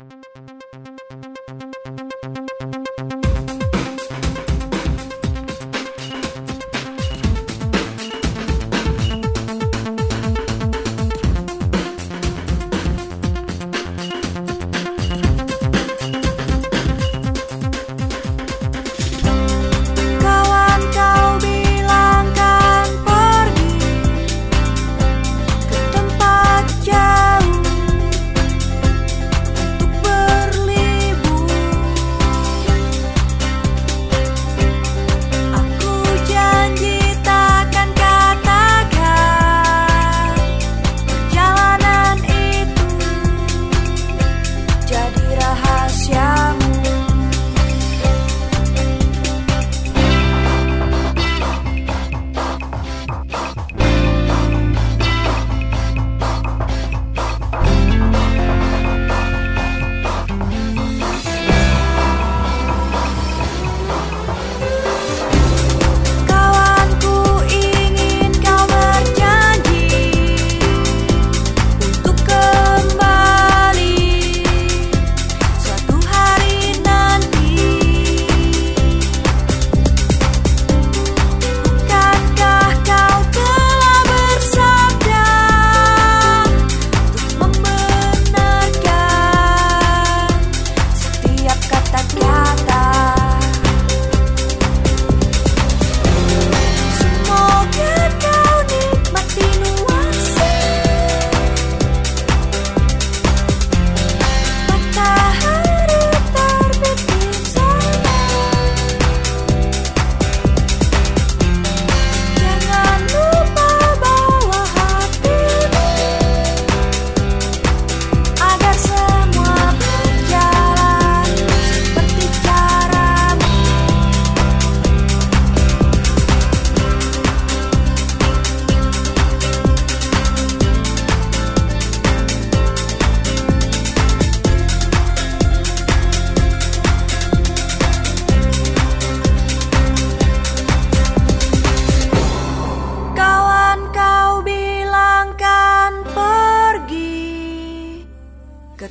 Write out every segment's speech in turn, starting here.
ke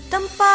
tempat